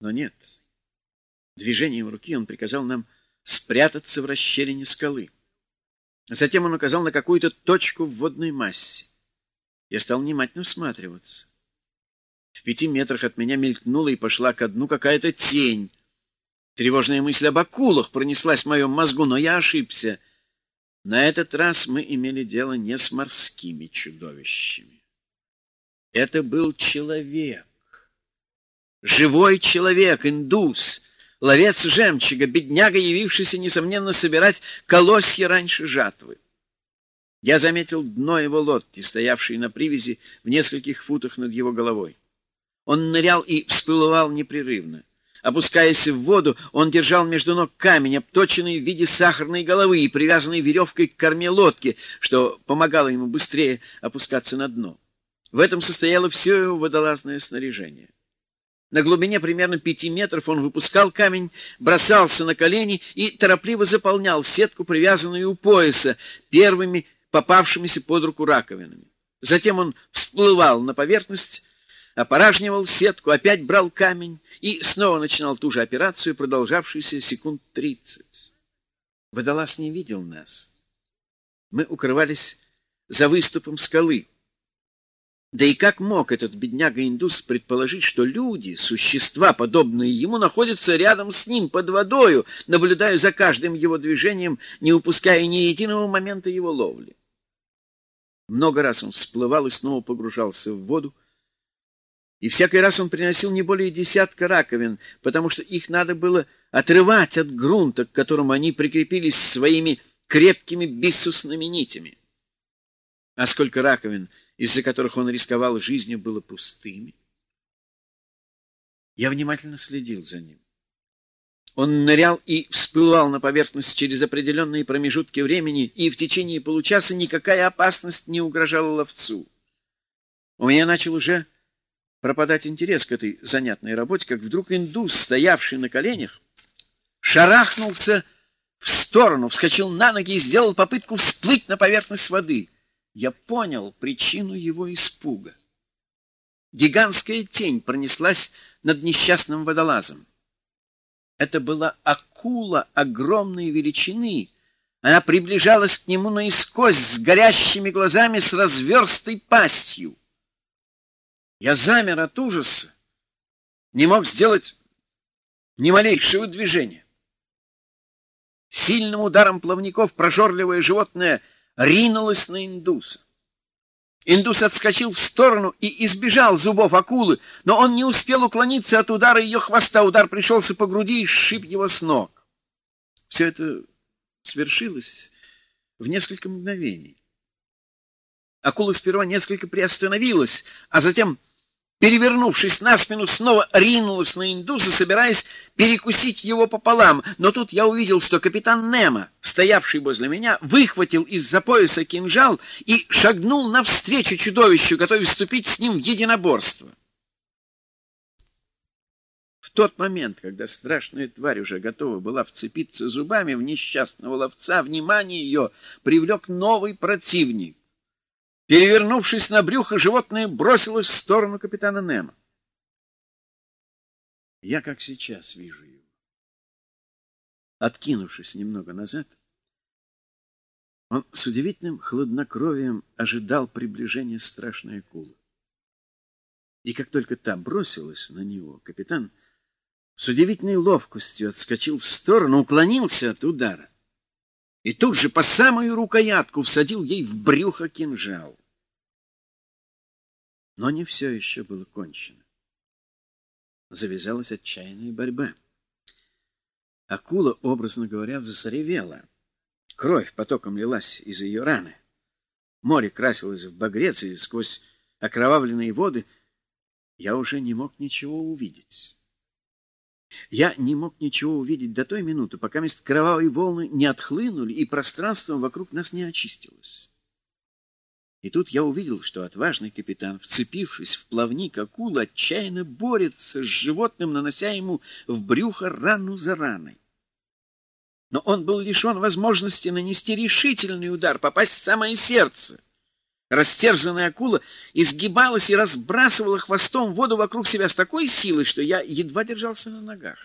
Но нет. Движением руки он приказал нам спрятаться в расщелине скалы. Затем он указал на какую-то точку в водной массе. Я стал внимательно всматриваться. В пяти метрах от меня мелькнула и пошла ко дну какая-то тень. Тревожная мысль об акулах пронеслась в моем мозгу, но я ошибся. На этот раз мы имели дело не с морскими чудовищами. Это был человек. Живой человек, индус, ловец жемчуга, бедняга, явившийся, несомненно, собирать колосья раньше жатвы. Я заметил дно его лодки, стоявшей на привязи в нескольких футах над его головой. Он нырял и всплывал непрерывно. Опускаясь в воду, он держал между ног камень, обточенный в виде сахарной головы и привязанный веревкой к корме лодки, что помогало ему быстрее опускаться на дно. В этом состояло все его водолазное снаряжение. На глубине примерно пяти метров он выпускал камень, бросался на колени и торопливо заполнял сетку, привязанную у пояса, первыми попавшимися под руку раковинами. Затем он всплывал на поверхность, опоражнивал сетку, опять брал камень и снова начинал ту же операцию, продолжавшуюся секунд тридцать. Водолаз не видел нас. Мы укрывались за выступом скалы. Да и как мог этот бедняга-индус предположить, что люди, существа, подобные ему, находятся рядом с ним, под водою, наблюдая за каждым его движением, не упуская ни единого момента его ловли? Много раз он всплывал и снова погружался в воду, и всякий раз он приносил не более десятка раковин, потому что их надо было отрывать от грунта, к которому они прикрепились своими крепкими биссусными нитями. А сколько раковин — из-за которых он рисковал жизнью, было пустыми. Я внимательно следил за ним. Он нырял и всплывал на поверхность через определенные промежутки времени, и в течение получаса никакая опасность не угрожала ловцу. У меня начал уже пропадать интерес к этой занятной работе, как вдруг индус, стоявший на коленях, шарахнулся в сторону, вскочил на ноги и сделал попытку всплыть на поверхность воды — я понял причину его испуга. Гигантская тень пронеслась над несчастным водолазом. Это была акула огромной величины. Она приближалась к нему наискось с горящими глазами, с разверстой пастью. Я замер от ужаса, не мог сделать ни малейшего движения. Сильным ударом плавников прожорливое животное — ринулась на индуса. Индус отскочил в сторону и избежал зубов акулы, но он не успел уклониться от удара ее хвоста. Удар пришелся по груди и сшиб его с ног. Все это свершилось в несколько мгновений. Акула сперва несколько приостановилась, а затем перевернувшись на спину, снова ринулась на индуса, собираясь перекусить его пополам. Но тут я увидел, что капитан Немо, стоявший возле меня, выхватил из-за пояса кинжал и шагнул навстречу чудовищу, готовясь вступить с ним в единоборство. В тот момент, когда страшная тварь уже готова была вцепиться зубами в несчастного ловца, внимание ее привлек новый противник. Перевернувшись на брюхо, животное бросилось в сторону капитана Немо. Я как сейчас вижу его. Откинувшись немного назад, он с удивительным хладнокровием ожидал приближения страшной акулы. И как только та бросилась на него, капитан с удивительной ловкостью отскочил в сторону, уклонился от удара и тут же по самую рукоятку всадил ей в брюхо кинжал. Но не все еще было кончено. Завязалась отчаянная борьба. Акула, образно говоря, взревела. Кровь потоком лилась из ее раны. Море красилось в багрец, и сквозь окровавленные воды я уже не мог ничего увидеть. Я не мог ничего увидеть до той минуты, пока мест кровавые волны не отхлынули, и пространство вокруг нас не очистилось. И тут я увидел, что отважный капитан, вцепившись в плавник акулы, отчаянно борется с животным, нанося ему в брюхо рану за раной. Но он был лишен возможности нанести решительный удар, попасть в самое сердце. Растерзанная акула изгибалась и разбрасывала хвостом воду вокруг себя с такой силой, что я едва держался на ногах.